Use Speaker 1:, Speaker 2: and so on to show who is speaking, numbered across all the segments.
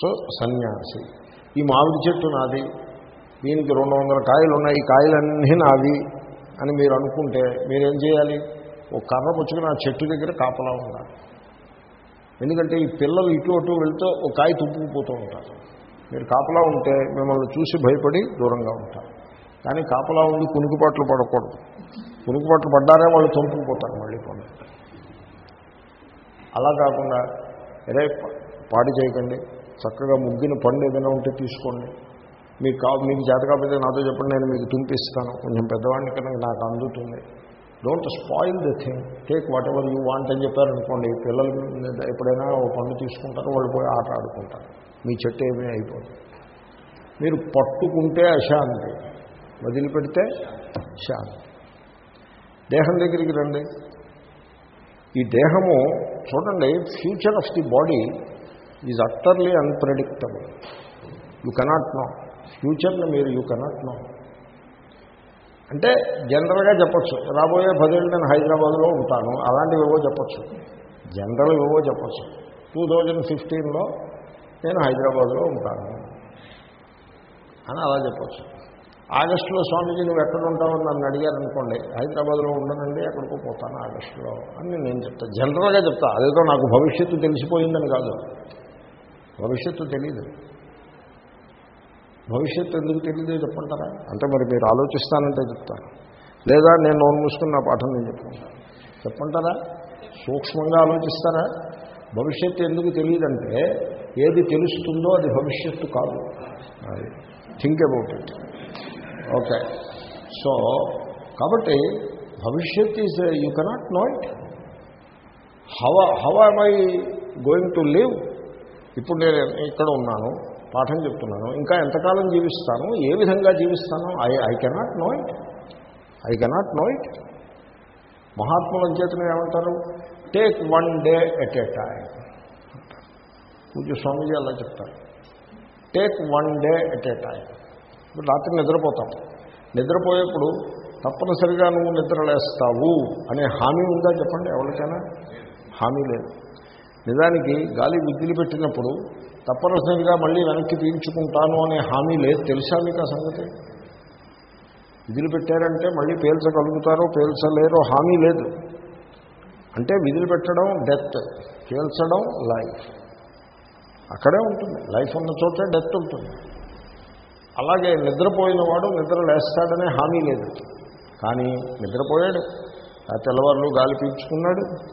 Speaker 1: So సన్యాసి. ఈ మామిడి చెట్టు నాది. దీనికి రెండు వందల కాయలు ఉన్నాయి ఈ కాయలన్నీ నావి అని మీరు అనుకుంటే మీరేం చేయాలి? ఒక కర్ర పుచ్చుకుని ఆ చెట్టు దగ్గర కాపలా ఉండాలి. ఎందుకంటే ఈ పిల్లలు ఇటు అటు వెళ్తూ ఒక కాయ తుప్పుకుపోతూ ఉంటారు. మీరు కాపలా ఉంటే మిమ్మల్ని చూసి భయపడి దూరంగా ఉంటారు. కానీ కాపలా ఉండి కునుకుపాట్లు పడకూడదు. కునుకుపాట్లు పడ్డారే వాళ్ళు తుంపుకుపోతారు మళ్ళీ పనులు అలా కాకుండా అరే పాడి చేయకండి. చక్కగా ముగ్గిన పండు ఏదైనా ఉంటే తీసుకోండి. మీకు కా మీకు చేత కాకపోతే నాతో చెప్పండి నేను మీకు తినిపిస్తాను. కొంచెం పెద్దవాడిని కనుక నాకు అందుతుంది. Don't spoil the thing take whatever you want అని చెప్పారనుకోండి పిల్లలు ఎప్పుడైనా ఓ పండు తీసుకుంటారు వాళ్ళు పోయి ఆట ఆడుకుంటారు. మీ చెట్టు ఏమీ అయిపోతుంది మీరు పట్టుకుంటే అశాంతి. వదిలిపెడితే శాంతి దేహం దగ్గరికి రండి. ఈ దేహము చూడండి future of the body is utterly unpredictable you cannot know ఫ్యూచర్ని మీరు యూ కెనాట్ నో అంటే జనరల్గా చెప్పచ్చు. రాబోయే పదేళ్ళు నేను హైదరాబాద్లో ఉంటాను. అలాంటివి ఏవో చెప్పచ్చు. జనరల్ ఏవో చెప్పచ్చు. టూ థౌజండ్ ఫిఫ్టీన్లో నేను హైదరాబాద్లో ఉంటాను. అని అలా చెప్పచ్చు. ఆగస్టులో స్వామీజీ నువ్వు ఎక్కడ ఉంటావని నన్ను అడిగారు అనుకోండి హైదరాబాద్లో ఉండనండి ఎక్కడికో పోతాను ఆగస్టులో. అని నేను చెప్తాను జనరల్గా చెప్తా. అదేదో నాకు భవిష్యత్తు తెలిసిపోయిందని కాదు. భవిష్యత్తు తెలియదు భవిష్యత్తు ఎందుకు తెలియదు చెప్పంటారా అంటే మరి మీరు ఆలోచిస్తానంటే చెప్తాను లేదా నేను నోరు మూసుకున్న పాఠం నేను చెప్పుకుంటాను చెప్పంటారా సూక్ష్మంగా ఆలోచిస్తారా? భవిష్యత్తు ఎందుకు తెలియదంటే ఏది తెలుస్తుందో అది భవిష్యత్తు కాదు. Think about it okay so కాబట్టి భవిష్యత్ is you cannot know it how how I going to live ఇప్పుడు నేను ఇక్కడ ఉన్నాను పాఠం చెప్తున్నాను ఇంకా ఎంతకాలం జీవిస్తాను ఏ విధంగా జీవిస్తాను? I I cannot know it I cannot know it మహాత్ముల చేతను ఏమంటారు? Take one day at a time పూజ స్వామీజీ అలా చెప్తారు. Take one day at a time ఇప్పుడు రాత్రి నిద్రపోతాం. నిద్రపోయేప్పుడు తప్పనిసరిగా నువ్వు నిద్రలేస్తావు అనే హామీ ఉందా చెప్పండి ఎవరికైనా? హామీ లేదు. నిజానికి గాలి విద్యులు పెట్టినప్పుడు తప్పనిసరిగా మళ్ళీ వెనక్కి పీల్చుకుంటాను అనే హామీ లేదు. తెలుసా మీకు ఆ సంగతి? విధులు పెట్టారంటే మళ్ళీ పేల్చగలుగుతారో పేల్చలేరో హామీ లేదు. అంటే విధులు పెట్టడం డెత్ పేల్చడం లైఫ్. అక్కడే ఉంటుంది. లైఫ్ ఉన్న చోటే డెత్ ఉంటుంది. అలాగే నిద్రపోయిన వాడు నిద్ర లేస్తాడనే హామీ లేదు. కానీ నిద్రపోయాడు. ఆ తెల్లవారులు గాలి పీల్చుకున్నాడు.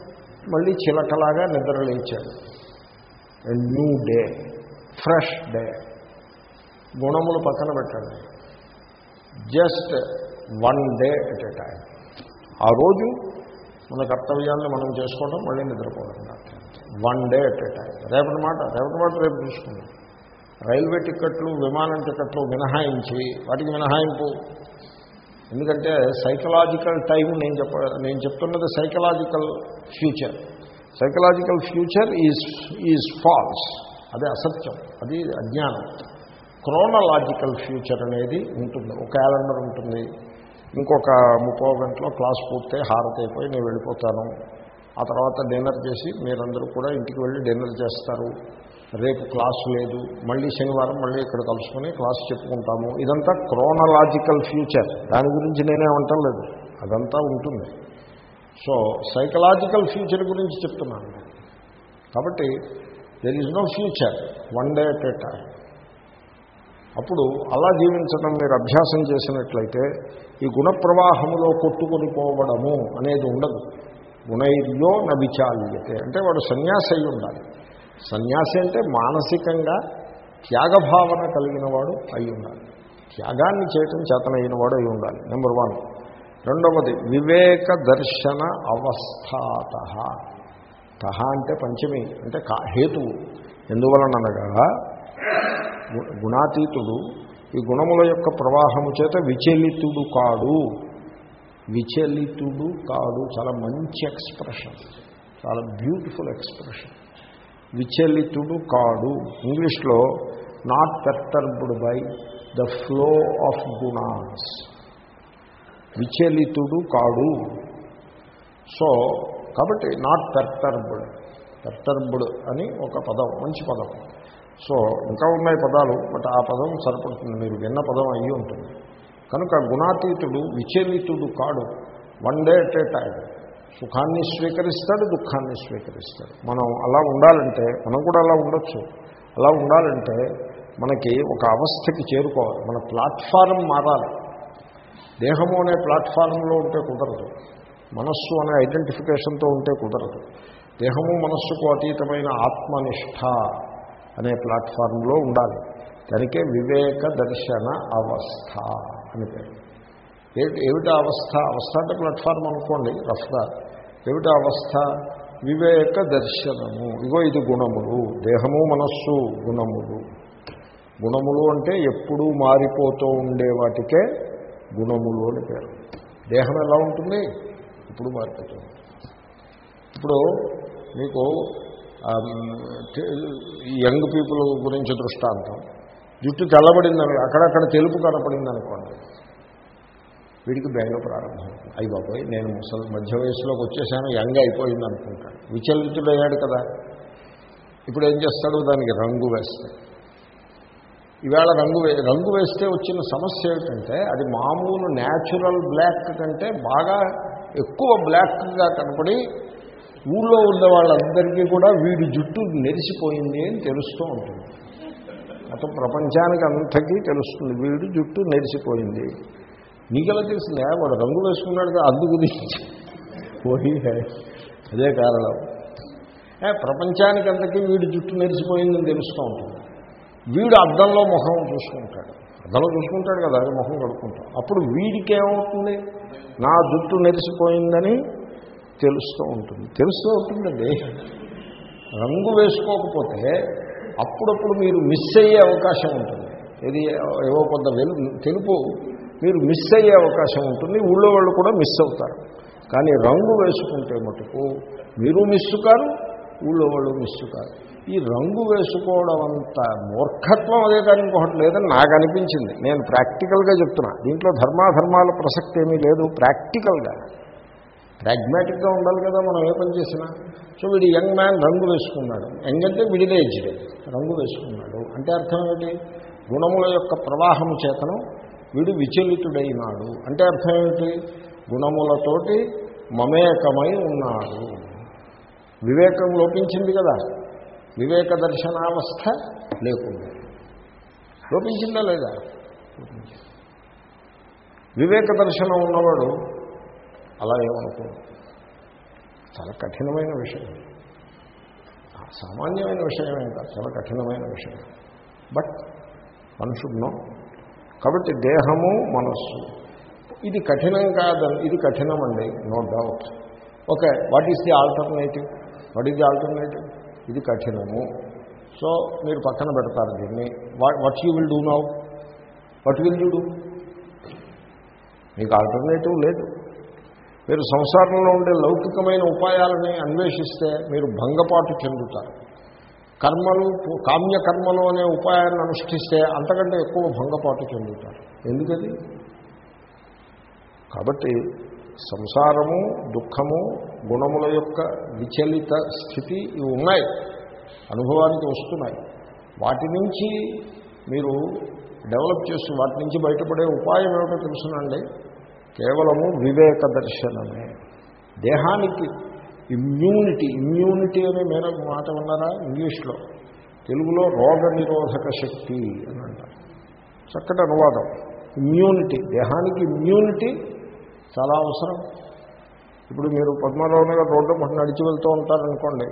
Speaker 1: మళ్ళీ చిలకలాగా నిద్రలేచాడు న్యూ డే ఫ్రెష్ డే గుణములు పక్కన పెట్టండి. Just one day at a time ఆ రోజు మన కర్తవ్యాన్ని మనం చేసుకోవడం మళ్ళీ నిద్రపోవడం one day at a time రేపటి మాట రేపటి మాట రేపు చూసుకుందాం. రైల్వే టికెట్లు విమానం టికెట్లు మినహాయించి వాటికి మినహాయింపు. ఎందుకంటే సైకలాజికల్ టైం నేను చెప్ప నేను చెప్తున్నది psychological future psychological future is is false అది అసత్యం. అది అజ్ఞానం. క్రోనలాజికల్ ఫ్యూచర్ అనేది ఉంటుంది. ఒక క్యాలెండర్ ఉంటుంది. ఇంకొక ముప్పో గంటలో క్లాస్ పూర్తయి హారతి అయిపోయి నేను వెళ్ళిపోతాను. ఆ తర్వాత డిన్నర్ చేసి మీరందరూ కూడా ఇంటికి వెళ్ళి డిన్నర్ చేస్తారు. రేపు క్లాస్ లేదు మళ్ళీ శనివారం మళ్ళీ ఇక్కడ కలుసుకొని క్లాస్ చెప్పుకుంటాము. ఇదంతా క్రోనలాజికల్ ఫ్యూచర్ దాని గురించి నేనే అంటలేదు అదంతా ఉంటుంది. సో సైకలాజికల్ ఫ్యూచర్ గురించి చెప్తున్నాను కాబట్టి there is no future one day at a time అప్పుడు అలా జీవించడం మీరు అభ్యాసం చేసినట్లయితే ఈ గుణ ప్రవాహములో కొట్టుకొని పోవడము అనేది ఉండదు. గుణైర్యో నవిచాల్యతే అంటే వాడు సన్యాసి అయి ఉండాలి సన్యాసి అంటే మానసికంగా త్యాగభావన కలిగిన వాడు అయి ఉండాలి. త్యాగాన్ని చేయటం చేతనైన వాడు అయి ఉండాలి. నెంబర్ వన్ రెండవది వివేక దర్శన అవస్థాత. తహ అంటే పంచమి అంటే హేతువు. ఎందువలనగా గు- గుణాతీతుడు ఈ గుణముల యొక్క ప్రవాహము చేత విచలితుడు కాడు. విచలితుడు కాడు. చాలా మంచి ఎక్స్ప్రెషన్. చాలా బ్యూటిఫుల్ ఎక్స్ప్రెషన్. విచలితుడు కాడు. ఇంగ్లీష్లో not perturbed by the flow of gunas విచలితుడు కాడు. సో కాబట్టి నాట్ పెర్టర్బ్డ్ పెర్టర్బ్డ్ అని ఒక పదం మంచి పదం. సో ఇంకా ఉన్నాయి పదాలు బట్ ఆ పదం సరిపడుతుంది. మీరు విన్న పదం అయ్యి ఉంటుంది. కనుక గుణాతీతుడు విచలితుడు కాడు. One day at a time సుఖాన్ని స్వీకరిస్తాడు దుఃఖాన్ని స్వీకరిస్తాడు. మనం అలా ఉండాలంటే మనం కూడా అలా ఉండొచ్చు. అలా ఉండాలంటే మనకి ఒక అవస్థకి చేరుకోవాలి. మన ప్లాట్ఫారం మారాలి. దేహము అనే ప్లాట్ఫారంలో ఉంటే కుదరదు. మనస్సు అనే ఐడెంటిఫికేషన్తో ఉంటే కుదరదు. దేహము మనస్సుకు అతీతమైన ఆత్మనిష్ట అనే ప్లాట్ఫారంలో ఉండాలి. దానికే వివేక దర్శన అవస్థ అని పేరు. ఏమిటి అవస్థ? అవస్థ అంటే ప్లాట్ఫామ్ అనుకోండి రఫ్గా. ఏమిటి అవస్థ? వివేక దర్శనము ఇగో ఇది గుణములు. దేహము మనస్సు గుణములు. గుణములు అంటే ఎప్పుడూ మారిపోతూ ఉండే వాటికే గుణములు అని పేరు. దేహం ఎలా ఉంటుంది? ఇప్పుడు మారిపోతుంది. ఇప్పుడు మీకు యంగ్ పీపుల్ గురించి దృష్టాంతం. జుట్టు తెల్లబడిందని అక్కడక్కడ తెలుపు కనపడింది అనుకోండి వీడికి బెంగ ప్రారంభం. అయ్యి బాబోయ్ నేను ముసలి మధ్య వయసులోకి వచ్చేసాను యంగ్ అయిపోయింది అనుకుంటాడు విచలితుడయ్యాడు కదా. ఇప్పుడు ఏం చేస్తాడు? దానికి రంగు వేస్తాడు. ఈవేళ రంగు వే రంగు వేస్తే వచ్చిన సమస్య ఏమిటంటే అది మామూలు న్యాచురల్ బ్లాక్ కంటే బాగా ఎక్కువ బ్లాక్గా కనపడి ఊళ్ళో ఉన్న వాళ్ళందరికీ కూడా వీడి జుట్టు నెరిసిపోయింది అని తెలుస్తూ ఉంటుంది. అతను ప్రపంచానికి అంతకీ తెలుస్తుంది వీడి జుట్టు నెరిసిపోయింది. నీకెలా తెలిసిందే వాడు రంగు వేసుకున్నాడు కదా అందుకు పోయి అదే కారణం. ప్రపంచానికి అంతకీ వీడి జుట్టు నెరిసిపోయిందని తెలుస్తూ ఉంటుంది. వీడు అద్దంలో ముఖం చూసుకుంటాడు. అద్దంలో చూసుకుంటాడు కదా అది ముఖం కడుక్కుంటాడు. అప్పుడు వీడికి ఏమవుతుంది నా జుట్టు నెరిసిపోయిందని తెలుస్తూ ఉంటుంది. తెలుస్తూ ఉంటుందండి. రంగు వేసుకోకపోతే అప్పుడప్పుడు మీరు మిస్ అయ్యే అవకాశం ఉంటుంది. ఇది ఏవో కొంత వెలు తెలుపు మీరు మిస్ అయ్యే అవకాశం ఉంటుంది. ఊళ్ళో వాళ్ళు కూడా మిస్ అవుతారు. కానీ రంగు వేసుకుంటే మటుకు మీరు మిస్ కారు ఊళ్ళో వాళ్ళు మిస్ కారు. ఈ రంగు వేసుకోవడం అంత మూర్ఖత్వం అదే కానీ ఇంకొకటి లేదని నాకు అనిపించింది. నేను ప్రాక్టికల్గా చెప్తున్నా. దీంట్లో ధర్మాధర్మాల ప్రసక్తి ఏమీ లేదు. ప్రాక్టికల్గా. ప్రాగ్మాటిక్గా ఉండాలి కదా మనం ఏ పని చేసినా. సో వీడు యంగ్ మ్యాన్ రంగు వేసుకున్నాడు. యంగ్ అంటే మిడిల్ ఏజ్డ్ రంగు వేసుకున్నాడు. అంటే అర్థం ఏంటి గుణముల యొక్క ప్రవాహం చేతను వీడు విచలితుడైనాడు. అంటే అర్థం ఏమిటి? గుణములతోటి మమేకమై ఉన్నాడు. వివేకం లోపించింది కదా. వివేక దర్శనావస్థ లేకుండా. లోపించిందా లేదా? వివేక దర్శనం ఉన్నవాడు అలా ఏమనుకోడు. చాలా కఠినమైన విషయం. సామాన్యమైన విషయమే కాదు చాలా కఠినమైన విషయం. బట్ మనుషుడునో కాబట్టి దేహము మనస్సు. ఇది కఠినం కాదని ఇది కఠినం అండి no doubt okay what is the alternative what is the alternative ఇది కఠినము. సో మీరు పక్కన పెడతారు దీన్ని. What you will do now what will you do మీకు ఆల్టర్నేటివ్ లేదు. మీరు సంసారంలో ఉండే లౌకికమైన ఉపాయాలని అన్వేషిస్తే మీరు భంగపాటు చెందుతారు. కర్మలు కామ్య కర్మలు అనే ఉపాయాన్ని అనుష్ఠిస్తే అంతకంటే ఎక్కువ భంగపాటు చెందుతారు. ఎందుకది? కాబట్టి సంసారము దుఃఖము గుణముల యొక్క విచలిత స్థితి ఇవి ఉన్నాయి. అనుభవానికి వస్తున్నాయి. వాటి నుంచి మీరు డెవలప్ చేస్తూ వాటి నుంచి బయటపడే ఉపాయం ఏమిటో తెలుసునండి. కేవలము వివేక దర్శనమే. దేహానికి ఇమ్యూనిటీ ఇమ్యూనిటీ అనే మేర మాట ఉన్నారా ఇంగ్లీష్లో? తెలుగులో రోగ నిరోధక శక్తి అని అంటారు చక్కటి అనువాదం. ఇమ్యూనిటీ దేహానికి ఇమ్యూనిటీ చాలా అవసరం. ఇప్పుడు మీరు పద్మారావు నగర్ రోడ్డు మొట్ట నడిచి వెళ్తూ ఉంటారనుకోండి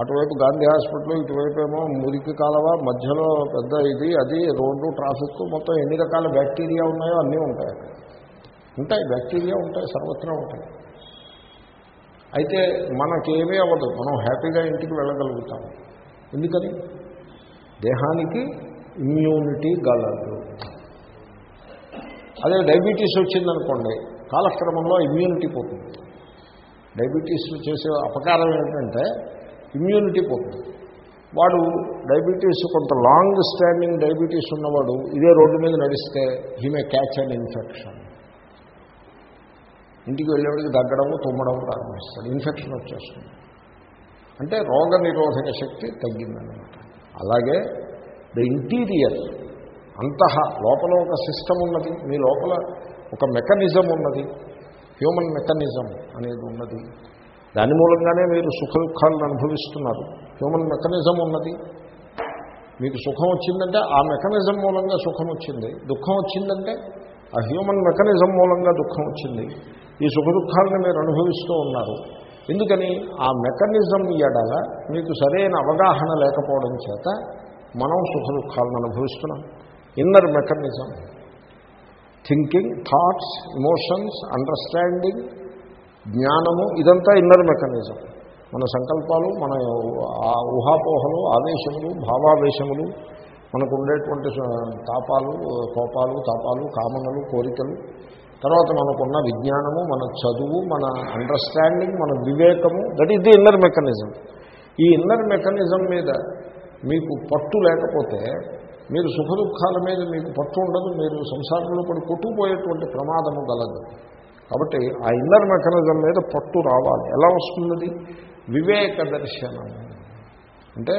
Speaker 1: అటువైపు గాంధీ హాస్పిటల్ ఇటువైపు ఏమో మురికి కాలవ మధ్యలో పెద్ద ఇది అది రోడ్డు ట్రాఫిక్ మొత్తం ఎన్ని రకాల బ్యాక్టీరియా ఉన్నాయో అన్నీ ఉంటాయి ఉంటాయి బ్యాక్టీరియా ఉంటాయి సర్వత్రా ఉంటాయి. అయితే మనకేమీ అవ్వదు. మనం హ్యాపీగా ఇంటికి వెళ్ళగలుగుతాం. ఎందుకని? దేహానికి ఇమ్యూనిటీ గలదు. అదే డయాబెటీస్ వచ్చిందనుకోండి కాలక్రమంలో ఇమ్యూనిటీ పోతుంది. డయాబెటీస్ చేసే అపకారం ఏంటంటే ఇమ్యూనిటీ పోతుంది. వాడు డయాబెటీస్ కొంత లాంగ్ స్టాండింగ్ డయాబెటీస్ ఉన్నవాడు ఇదే రోడ్డు మీద నడిస్తే he may catch and infection ఇంటికి వెళ్ళేవాడికి దగ్గడము తుమ్మడం ప్రారంభిస్తాడు ఇన్ఫెక్షన్ వచ్చేస్తుంది. అంటే రోగ నిరోధక శక్తి తగ్గిందనమాట అలాగే ద ఇంటీరియర్ అంతః లోపల ఒక సిస్టమ్ ఉన్నది మీ లోపల ఒక మెకానిజం ఉన్నది హ్యూమన్ మెకానిజం అనేది ఉన్నది. దాని మూలంగానే మీరు సుఖ దుఃఖాలను అనుభవిస్తున్నారు. హ్యూమన్ మెకానిజం ఉన్నది. మీకు సుఖం వచ్చిందంటే ఆ మెకానిజం మూలంగా సుఖం వచ్చింది. దుఃఖం వచ్చిందంటే ఆ హ్యూమన్ మెకానిజం మూలంగా దుఃఖం వచ్చింది. ఈ సుఖ దుఃఖాలను మీరు అనుభవిస్తూ ఉన్నారు. ఎందుకని? ఆ మెకానిజం ఎడల మీకు సరైన అవగాహన లేకపోవడం చేత మనం సుఖ దుఃఖాలను అనుభవిస్తున్నాం. Inner mechanism. Thinking thoughts emotions understanding జ్ఞానము ఇదంతా ఇన్నర్ మెకానిజం. మన సంకల్పాలు మన ఆ ఊహాపోహలు ఆవేశములు భావావేశములు మనకు ఉండేటువంటి తాపాలు కోపాలు తాపాలు కామనలు కోరికలు తర్వాత మనకున్న విజ్ఞానము మన చదువు మన అండర్స్టాండింగ్ మన వివేకము that is the inner mechanism ఈ ఇన్నర్ మెకానిజం మీద మీకు పట్టు లేకపోతే మీరు సుఖ దుఃఖాల మీద మీకు పట్టు ఉండదు మీరు సంసారంలో పడి కొట్టుకుపోయేటువంటి ప్రమాదము గలదు. కాబట్టి ఆ ఇన్నర్ మెకానిజం మీద పట్టు రావాలి. ఎలా వస్తున్నది? వివేక దర్శనం. అంటే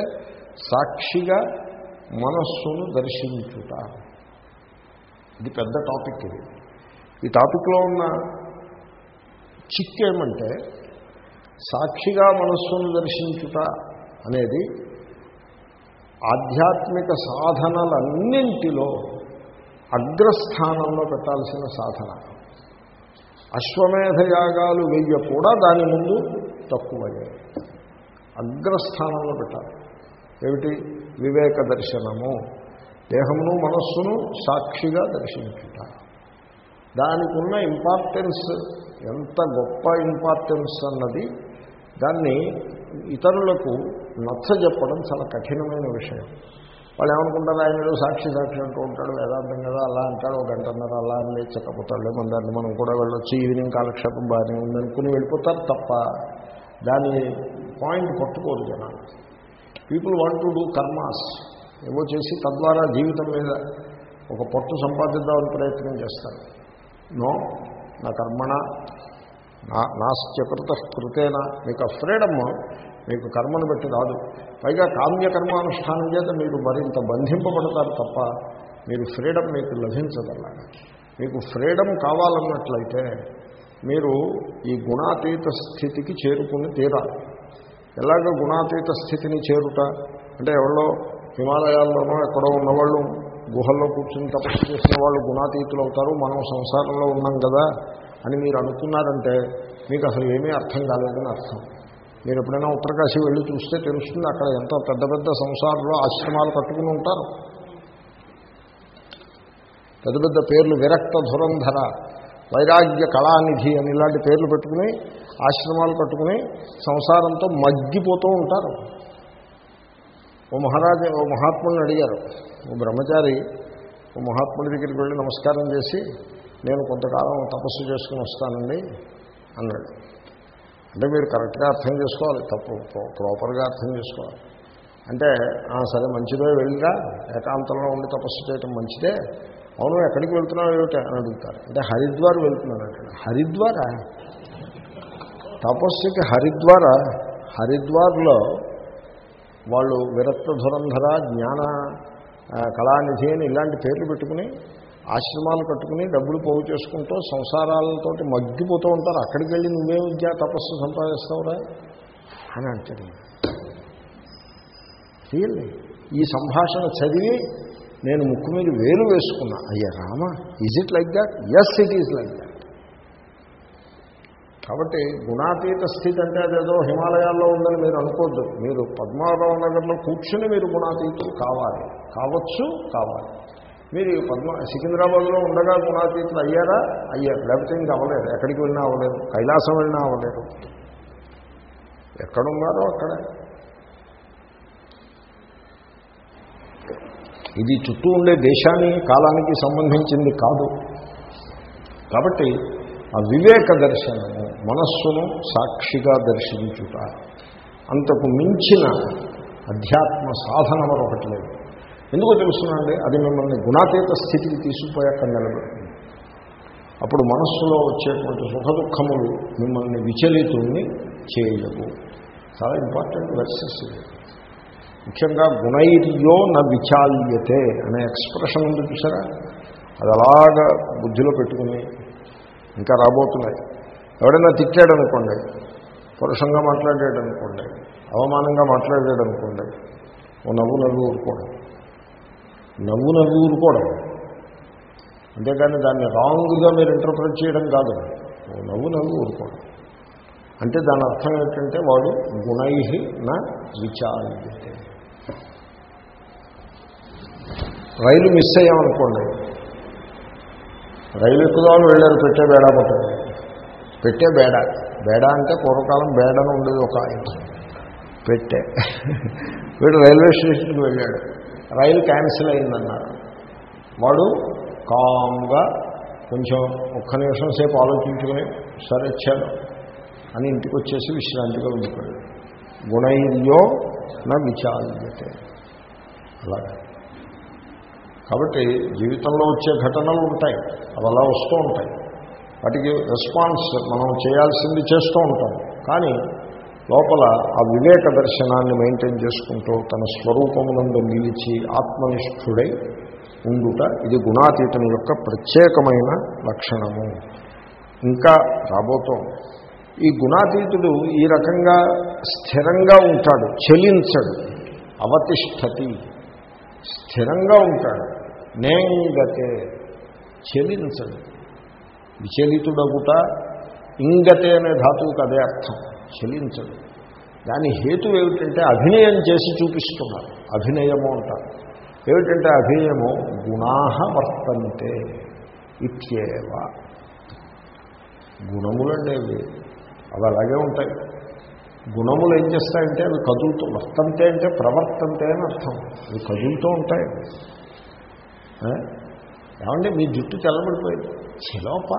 Speaker 1: సాక్షిగా మనస్సును దర్శించుట. ఇది పెద్ద టాపిక్ ఇది. ఈ టాపిక్లో ఉన్న చిక్ ఏమంటే సాక్షిగా మనస్సును దర్శించుట అనేది ఆధ్యాత్మిక సాధనలన్నింటిలో అగ్రస్థానంలో పెట్టాల్సిన సాధన. అశ్వమేధ యాగాలు వెయ్య కూడా దాని ముందు తక్కువయ్యాయి. అగ్రస్థానంలో పెట్టాలి. ఏమిటి? వివేక దర్శనము. దేహమును మనస్సును సాక్షిగా దర్శించుట. దానికి ఉన్న ఇంపార్టెన్స్ ఎంత గొప్ప ఇంపార్టెన్స్ అన్నది దాన్ని ఇతరులకు నచ్చ చెప్పడం చాలా కఠినమైన విషయం. వాళ్ళు ఏమనుకుంటారు ఆయన ఏదో సాక్షి సాక్షి అంటూ ఉంటాడు వేదాంతం కదా అలా అంటాడు ఒక గంటన్నర అలా అని లేచి మన దాన్ని మనం కూడా వెళ్ళొచ్చి ఈవినింగ్ కాలక్షేపం బాగానే ఉందనుకుని వెళ్ళిపోతారు తప్ప దాని పాయింట్ పట్టుకోరు జనాలు. People want to do karmas ఏవో చేసి తద్వారా జీవితం మీద ఒక పట్టు సంపాదిద్దామని ప్రయత్నం చేస్తారు. నో నా కర్మణ నా నాస్త్యకృత కృతేన మీకు ఫ్రీడమ్ మీకు కర్మను బట్టి రాదు. పైగా కామ్యకర్మానుష్ఠానం చేత మీరు మరింత బంధింపబడతారు తప్ప మీరు ఫ్రీడమ్ మీకు లభించదల్లాగా మీకు ఫ్రీడమ్ కావాలన్నట్లయితే మీరు ఈ గుణాతీత స్థితికి చేరుకుని తీరాలి. ఎలాగ గుణాతీత స్థితిని చేరుట? అంటే ఎవరో హిమాలయాల్లోనో ఎక్కడో ఉన్నవాళ్ళు గుహల్లో కూర్చుని తపస్సు చేసిన వాళ్ళు గుణాతీతులు అవుతారు మనం సంసారంలో ఉన్నాం కదా అని మీరు అనుకున్నారంటే మీకు అసలు ఏమీ అర్థం కాలేదని అర్థం. మీరు ఎప్పుడైనా ఉత్తరకాశి వెళ్ళి చూస్తే తెలుస్తుంది అక్కడ ఎంతో పెద్ద పెద్ద సంసారంలో ఆశ్రమాలు కట్టుకుని ఉంటారు. పెద్ద పెద్ద పేర్లు విరక్త ధురంధర వైరాగ్య కళానిధి అని ఇలాంటి పేర్లు పెట్టుకుని ఆశ్రమాలు కట్టుకుని సంసారంతో మగ్గిపోతూ ఉంటారు. ఓ మహారాజు ఓ మహాత్ముడిని అడిగారు. ఓ బ్రహ్మచారి ఓ మహాత్ముడి దగ్గరికి వెళ్ళి నమస్కారం చేసి నేను కొంతకాలం తపస్సు చేసుకుని వస్తానండి అన్నాడు. అంటే మీరు కరెక్ట్గా అర్థం చేసుకోవాలి తప్పు ప్రాపర్గా అర్థం చేసుకోవాలి. అంటే సరే మంచిదే వెళ్ళిరా. ఏకాంతంలో ఉండి తపస్సు చేయటం మంచిదే. అవును ఎక్కడికి వెళ్తున్నావు ఏమిటి? అని అడుగుతారు. అంటే హరిద్వార్ వెళ్తున్నాను అంటే హరిద్వారా? తపస్సుకి హరిద్వార? హరిద్వార్లో వాళ్ళు విరక్త ధురంధర జ్ఞాన కళానిధి అని ఇలాంటి పేర్లు పెట్టుకుని ఆశ్రమాలు కట్టుకుని డబ్బులు పోగు చేసుకుంటూ సంసారాలతో మగ్గిపోతూ ఉంటారు. అక్కడికి వెళ్ళి నువ్వే విద్యా తపస్సు సంపాదిస్తావురా అని అంటాడు. రియల్లీ ఈ సంభాషణ చదివి నేను ముక్కు మీద వేలు వేసుకున్నా. అయ్యా Rama is it like that yes it is like that కాబట్టి గుణాతీత స్థితి అంటే అదేదో హిమాలయాల్లో ఉందని మీరు అనుకోద్దు. మీరు పద్మారావు నగర్లో కూర్చుని మీరు గుణాతీతులు కావాలి. కావచ్చు కావాలి. మీరు పద్మ సికింద్రాబాద్లో ఉండగా గుణాతీతులు అయ్యారా? అయ్యారు. లేకపోతే ఇంకా అవ్వలేదు. ఎక్కడికి వెళ్ళినా అవ్వలేదు. కైలాసం వెళ్ళినా అవ్వలేదు. ఎక్కడున్నారో అక్కడే. ఇది చుట్టూ ఉండే దేశాన్ని కాలానికి సంబంధించింది కాదు. కాబట్టి ఆ వివేక దర్శనము మనస్సును సాక్షిగా దర్శించుట. అంతకు మించిన అధ్యాత్మ సాధన మరొకటి లేదు. ఎందుకో తెలుసునండి అది మిమ్మల్ని గుణాతీత స్థితికి తీసుకుపోయాక నిలబెడుతుంది. అప్పుడు మనస్సులో వచ్చేటువంటి సుఖ దుఃఖములు మిమ్మల్ని విచలితుల్ని చేయలేవు చాలా ఇంపార్టెంట్ వెర్సెస్ ఇది. ముఖ్యంగా గుణైర్యో న విచాల్యతే అనే ఎక్స్ప్రెషన్ ఉంది చూసారా? అది అలాగా బుద్ధిలో పెట్టుకుని ఇంకా రాబోతున్నాయి. ఎవడైనా తిట్టాడు అనుకోండి పరుషంగా మాట్లాడాడు అనుకోండి అవమానంగా మాట్లాడాడు అనుకోండి ఓ నవ్వు నవ్వు ఊరుకోవడం. నవ్వు నవ్వు ఊరుకోవడం. అంతేకాని దాన్ని రాంగ్గా మీరు ఇంటర్ప్రిట్ చేయడం కాదు. ఓ నవ్వు నవ్వు ఊరుకోవడం. అంటే దాని అర్థం ఏంటంటే వాడు గుణై నా విచారితే. రైలు మిస్ అయ్యామనుకోండి రైలు ఎక్కుదామని వెళ్ళారు పెట్టే బేడా పెట్టే బేడ. బేడ అంటే పూర్వకాలం బేడను ఉండేది ఒక ఆయన. పెట్టే. వీడు రైల్వే స్టేషన్కి వెళ్ళాడు. రైలు క్యాన్సిల్ అయిందన్నారు. వాడు కామ్గా కొంచెం ఒక్క నిమిషం సేపు ఆలోచించుకుని సరే ఇచ్చాడు అని ఇంటికి వచ్చేసి విశ్రాంతిగా ఉండిపోయాడు. గుణైర్యో నా విచాల్యతే అలాగే. కాబట్టి జీవితంలో వచ్చే ఘటనలు ఉంటాయి. అవి అలా వస్తూ ఉంటాయి. వాటికి రెస్పాన్స్ మనం చేయాల్సింది చేస్తూ ఉంటాం. కానీ లోపల ఆ వివేక దర్శనాన్ని మెయింటైన్ చేసుకుంటూ తన స్వరూపమునందు నిలిచి ఆత్మనిష్ఠుడై ఉండుట ఇది గుణాతీతం యొక్క ప్రత్యేకమైన లక్షణము. ఇంకా రాబోతాం. ఈ గుణాతీతుడు ఈ రకంగా స్థిరంగా ఉంటాడు చలించడు అవతిష్టతి స్థిరంగా ఉంటాడు నేంగతే చలించడు. విచలితుడగుట ఇంగతే అనే ధాతువుకి అదే అర్థం. చలించడు దాని హేతు ఏమిటంటే అభినయం చేసి చూపిస్తున్నారు. అభినయము అంటారు ఏమిటంటే అభినయము గుణాహ వర్తంతే ఇత్యేవ. గుణములండి అవి అవి అలాగే ఉంటాయి. గుణములు ఏం చేస్తాయంటే అవి కదులుతూ వర్తంతే అంటే ప్రవర్తంతే అని అర్థం. అవి కదులుతూ ఉంటాయి. ఏమంటే మీ జుట్టు తెల్లబడిపోయింది. చిలోప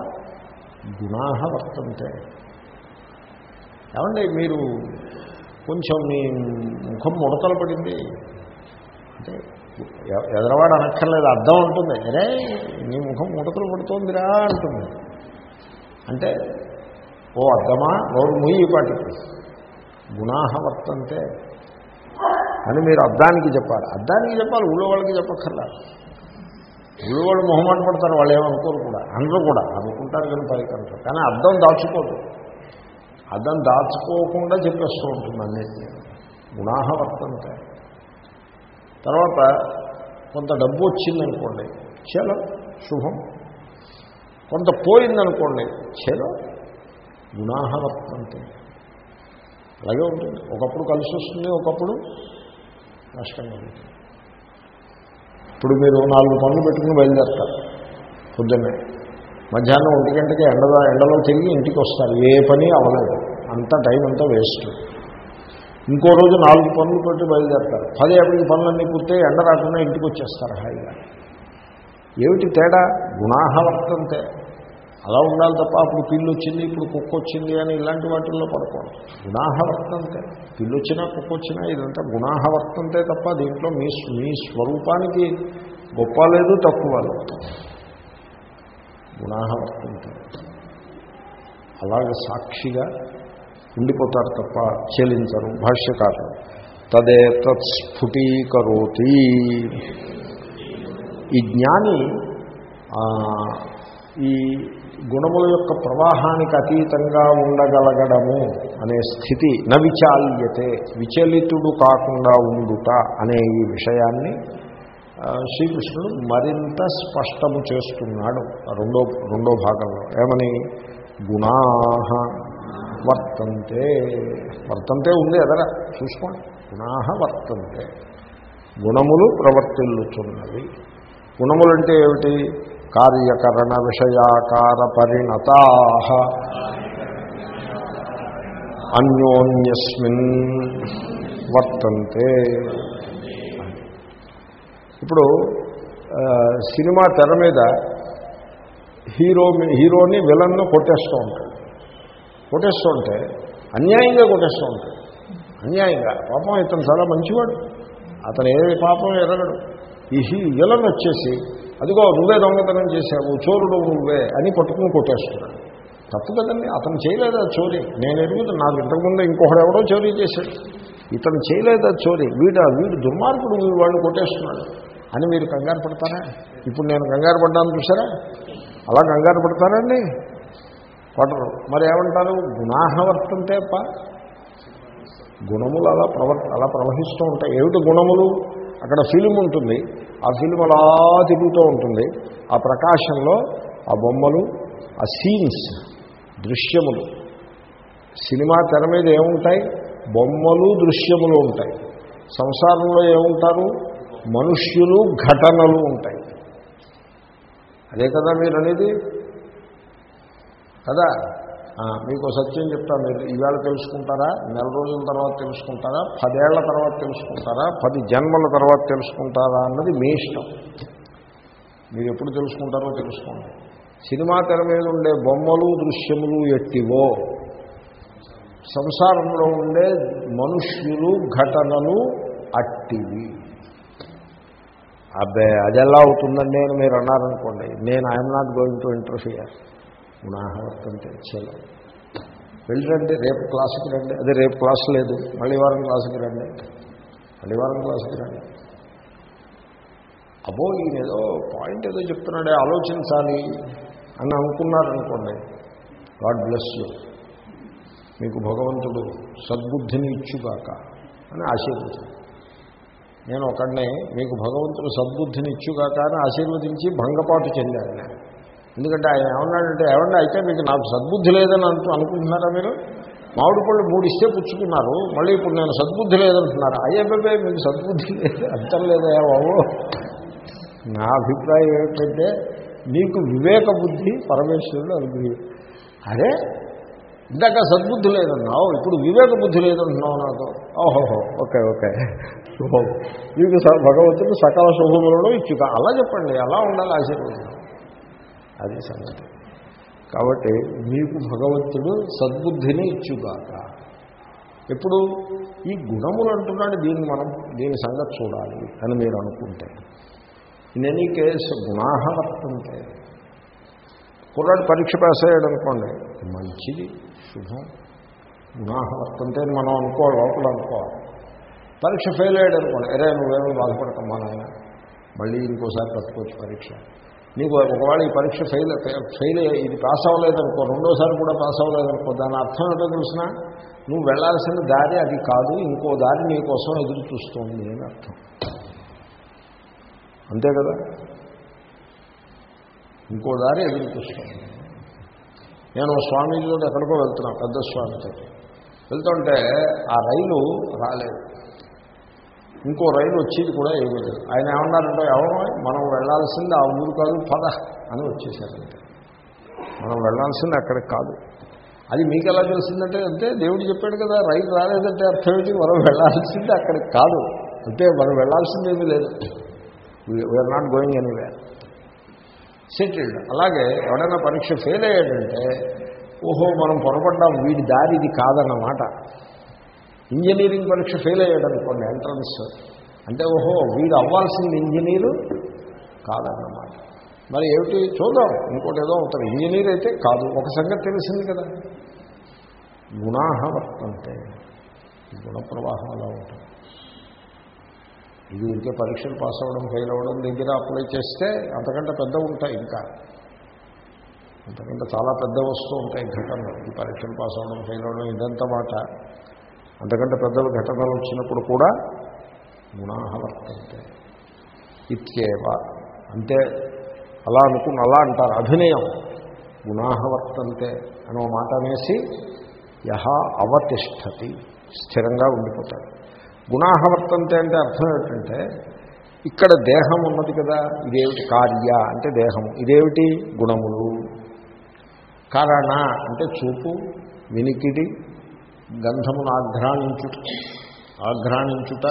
Speaker 1: గుణాహ వర్తంతే. ఏమండి మీరు కొంచెం మీ ముఖం ముడతలు పడింది? అంటే ఎదరవాడు అనక్కర్లేదు అర్థం ఉంటుంది. అరే నీ ముఖం ముడతలు పడుతోందిరా అంటుంది. అంటే ఓ అర్థమా? నోరు ముయ్యి పాటికి. గుణాహ వర్తంతే అని మీరు అద్దానికి చెప్పాలి. అద్దానికి చెప్పాలి ఊళ్ళో వాళ్ళకి చెప్పక్కర్లేదు ఊళ్ళో వాళ్ళు మొహమాట పడతారు వాళ్ళు ఏమనుకోరు కూడా. అందరూ కూడా. అనుకుంటారు కానీ పైకి అంటారు కానీ అర్థం దాచుకోదు. అర్థం దాచుకోకుండా చెప్పేస్తూ ఉంటుంది అన్నిటినీ. గుణాహ వర్తంతే తర్వాత కొంత డబ్బు వచ్చిందనుకోండి చలో శుభం. కొంత పోయిందనుకోండి చలో గుణాహ వర్తంతే అలాగే ఉంటుంది. ఒకప్పుడు కలిసి వస్తుంది ఒకప్పుడు నష్టం కలుగుతుంది. ఇప్పుడు మీరు నాలుగు పనులు పెట్టుకుని బయలుదేరతారు. పొద్దున్నే. మధ్యాహ్నం ఒంటి గంటకి ఎండలో ఎండలో తిరిగి ఇంటికి వస్తారు. ఏ పని అవ్వలేదు అంత టైం అంతా వేస్ట్. ఇంకో రోజు నాలుగు పనులు పెట్టి బయలుదేరతారు. పది ఏపటికి పనులన్నీ పూర్తి ఎండ రాకుండా ఇంటికి వచ్చేస్తారు హాయిగా. ఏమిటి తేడా? గుణాహ వర్తంతే అలా ఉండాలి తప్ప అప్పుడు పిల్లు వచ్చింది ఇప్పుడు కుక్క వచ్చింది అని ఇలాంటి వాటిల్లో పడకూడదు గుణాహ వర్తంతే పిల్లు వచ్చినా కుక్క వచ్చినా ఇదంతా గుణాహ వర్తంతే తప్ప దీంట్లో మీ మీ స్వరూపానికి గొప్ప లేదు తక్కువ లేదు. గుణాహ వర్తంతే అలాగే సాక్షిగా ఉండిపోతారు తప్ప చెలించరు భాష్యకారులు. తదే తత్స్ఫుటీకరోతి ఈ జ్ఞాని ఈ గుణముల యొక్క ప్రవాహానికి అతీతంగా ఉండగలగడము అనే స్థితి నవిచాల్యతే విచలితుడు కాకుండా ఉండుట అనే ఈ విషయాన్ని శ్రీకృష్ణుడు మరింత స్పష్టము చేస్తున్నాడు రెండో రెండో భాగంలో. ఏమని? గుణా వర్తంతే. వర్తంతే ఉంది ఎదరా చూసుకోండి. గుణా వర్తంతే. గుణములు ప్రవర్తిల్లుతున్నవి గుణములంటే ఏమిటి? కార్యకరణ విషయాకార పరిణతా అన్యోన్యస్మిన్ వర్తంతే. ఇప్పుడు సినిమా తెర మీద హీరో హీరోని విలన్ను కొట్టేస్తూ ఉంటాడు. కొట్టేస్తూ ఉంటే అన్యాయంగా కొట్టేస్తూ ఉంటాడు. అన్యాయంగా. పాపం ఇతను చాలా మంచివాడు. అతను ఏ పాపం ఎరగడు. ఈ విలన్ వచ్చేసి అదిగో నువ్వే దొంగతనం చేశావు చోరుడు నువ్వే అని పట్టుకుని కొట్టేస్తున్నాడు. తప్పు కదండి అతను చేయలేదు చోరీ? నేను ఎరుగుతాను నాకు ఇంతకుముందు ఇంకొకడు ఎవడో చోరీ చేశాడు. ఇతను చేయలేదు అది చోరీ? వీడు వీడు దుర్మార్గుడు వీడు వాడిని కొట్టేస్తున్నాడు. అని మీరు కంగారు పడతారా? ఇప్పుడు నేను కంగారు పడ్డాను చూసారా అలా కంగారు పడతారండి? పడరు. మరి ఏమంటారు? గుణాహవర్తంతే ప. గుణములు అలా ప్రవ అలా ప్రవహిస్తూ ఉంటాయి. ఏమిటి గుణములు? అక్కడ ఫిలిం ఉంటుంది. ఆ ఫిల్మ్ అలా తిరుగుతూ ఉంటుంది. ఆ ప్రకాశంలో ఆ బొమ్మలు ఆ సీన్స్ దృశ్యములు. సినిమా తెర మీద ఏముంటాయి? బొమ్మలు దృశ్యములు ఉంటాయి. సంసారంలో ఏముంటారు? మనుష్యులు ఘటనలు ఉంటాయి. అదే కదా మీరు అనేది కదా? మీకు సత్యం చెప్తాను. మీరు ఈవేళ తెలుసుకుంటారా? నెల రోజుల తర్వాత తెలుసుకుంటారా? పదేళ్ళ తర్వాత తెలుసుకుంటారా? పది జన్మల తర్వాత తెలుసుకుంటారా అన్నది మీ ఇష్టం. మీరు ఎప్పుడు తెలుసుకుంటారో తెలుసుకోండి. సినిమా తెర మీద ఉండే బొమ్మలు దృశ్యములు ఎట్టివో సంసారంలో ఉండే మనుష్యులు ఘటనలు అట్టివి. అబ్బే అది ఎలా అవుతుందండి అని మీరు అన్నారనుకోండి నేను I'm not going to interfere. గుణాహవర్తంటే చలో వెళ్ళండి రేపు క్లాసుకి రండి. అదే రేపు క్లాస్ లేదు మళ్ళీ వారం క్లాసుకి రండి. మళ్ళీ వారం క్లాసుకి రండి. అబ్బో ఈయన ఏదో పాయింట్ ఏదో చెప్తున్నాడే ఆలోచించాలి అని అనుకున్నారనుకోండి గాడ్ బ్లెస్ యూ. మీకు భగవంతుడు సద్బుద్ధిని ఇచ్చుగాక అని ఆశీర్వదించాను నేను ఒకనే మీకు భగవంతుడు సద్బుద్ధిని ఇచ్చుగాక అని ఆశీర్వదించి భంగపాటు చెందాను నేను. ఎందుకంటే ఆయన ఏమన్నాడంటే ఏమన్నా అయితే మీకు నాకు సద్బుద్ధి లేదని అంటూ అనుకుంటున్నారా మీరు? మామిడి పళ్ళు మూడు ఇస్తే పుచ్చుకున్నారు. మళ్ళీ ఇప్పుడు నేను సద్బుద్ధి లేదంటున్నారు? అయ్యబ్బాయి మీకు సద్బుద్ధి లేదు అర్థం లేదా బాబు. నా అభిప్రాయం ఏమిటంటే నీకు వివేక బుద్ధి పరమేశ్వరుడు అనుగ్రహి. అరే ఇందాక సద్బుద్ధి లేదన్నావు ఇప్పుడు వివేక బుద్ధి లేదంటున్నావు నాకు ఓహోహో ఓకే ఓకే. శుభం మీకు భగవంతుడు సకల శుభములను ఇచ్చుక అలా చెప్పండి అలా ఉండాలి ఆశీర్వాదం. అది సంగతి. కాబట్టి మీకు భగవంతుడు సద్బుద్ధిని ఇచ్చుగాక. ఇప్పుడు ఈ గుణములు అంటున్నాడు దీన్ని మనం దీని సంగతి చూడాలి అని మీరు అనుకుంటే. ఇన్ ఎనీ కేసు గుణాహ వర్తంతే కుర్రాడు పరీక్ష పాస్ అయ్యాడు అనుకోండి మంచిది శుభం. గుణాహ వర్తంతే అని మనం అనుకోవాలి లోపల అనుకోవాలి. పరీక్ష ఫెయిల్ అయ్యాడు అనుకోండి అరే నువ్వేమో బాధపడకమ్మా నాయన మళ్ళీ ఇంకోసారి కట్టుకోవచ్చు పరీక్ష. నీకు ఒకవేళ ఈ పరీక్ష ఫెయిల్ ఫెయిల్ ఇది పాస్ అవ్వలేదనుకో రెండోసారి కూడా పాస్ అవ్వలేదనుకో దాని అర్థం ఏంటో తెలిసిన? నువ్వు వెళ్ళాల్సిన దారి అది కాదు ఇంకో దారి నీ కోసం ఎదురు చూస్తోంది అని అర్థం. అంతే కదా? ఇంకో దారి ఎదురు చూస్తోంది. నేను స్వామీజీతో ఎక్కడికో వెళ్తున్నాను పెద్ద స్వామితో వెళ్తుంటే ఆ రైలు రాలేదు. ఇంకో రైలు వచ్చేది కూడా ఏమీ లేదు ఆయన ఏమన్నారంటే ఎవరో మనం వెళ్ళాల్సింది ఆ ఊరు కాదు పద అని వచ్చేసారంటే మనం వెళ్ళాల్సింది అక్కడికి కాదు. అది మీకు ఎలా తెలిసిందంటే అంటే దేవుడు చెప్పాడు కదా రైలు రాలేదంటే అర్థం ఏంటి? మనం వెళ్ళాల్సింది అక్కడికి కాదు. అంటే మనం వెళ్ళాల్సింది ఏమీ లేదు. We're not going anyway settled అలాగే ఎవడైనా పరీక్ష ఫెయిల్ అయ్యాడంటే ఓహో మనం పొరపడ్డాం వీడి దారి ఇది కాదన్నమాట. ఇంజనీరింగ్ పరీక్ష ఫెయిల్ అయ్యాడు అనుకోండి ఎంట్రన్స్. అంటే ఓహో వీడు అవ్వాల్సింది ఇంజనీరు కాదన్నమాట. మరి ఏమిటి? చూద్దాం. ఇంకోటి ఏదో అవుతారు ఇంజనీర్ అయితే కాదు. ఒక సంగతి తెలిసింది కదా. గుణాహ వర్తంతే గుణ ప్రవాహం అలా ఉంటుంది. ఇది ఇంకే పరీక్షలు పాస్ అవ్వడం ఫెయిల్ అవ్వడం దగ్గర అప్లై చేస్తే అంతకంటే పెద్ద ఉంటాయి ఇంకా. అంతకంటే చాలా పెద్ద వస్తూ ఉంటాయి ఘటనలు. ఈ పరీక్షలు పాస్ అవ్వడం ఫెయిల్ అవ్వడం ఇదంతా మాట. అంతకంటే పెద్దలు ఘటనలు వచ్చినప్పుడు కూడా గుణాహ వర్తంతే. ఇత్యేవ. అంటే అలా అనుకున్న అలా అంటారు. అభినయం గుణాహ వర్తంతే అని మాట అనేసి యహ అవతిష్టతి. స్థిరంగా ఉండిపోతాడు. గుణాహ వర్తంతే అంటే అర్థం ఏంటంటే ఇక్కడ దేహం ఉన్నది కదా ఇదేమిటి కార్య అంటే దేహము. ఇదేమిటి గుణములు? కారణ అంటే చూపు వినికిడి గంధమును ఆఘ్రాణించుట ఆఘ్రాణించుట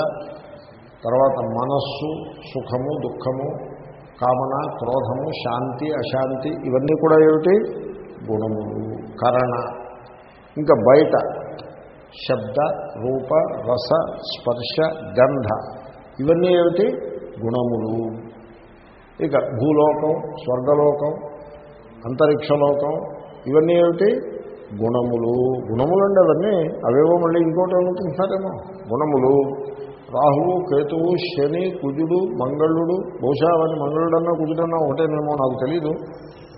Speaker 1: తర్వాత మనస్సు సుఖము దుఃఖము కామన క్రోధము శాంతి అశాంతి ఇవన్నీ కూడా ఏమిటి? గుణములు కరణ. ఇంకా బయట శబ్ద రూప రస స్పర్శ గంధ ఇవన్నీ ఏమిటి? గుణములు. ఇక భూలోకం స్వర్గలోకం అంతరిక్షలోకం ఇవన్నీ ఏమిటి? గుణములు గుణములు అండి అవన్నీ. అవేవో మళ్ళీ ఇంకోటి అనుకుంటున్నారేమో గుణములు రాహువు కేతువు శని కుజుడు మంగళుడు బహుశా అవన్నీ మంగళుడన్నా కుజుడన్నా ఒకటేనేమో నాకు తెలీదు.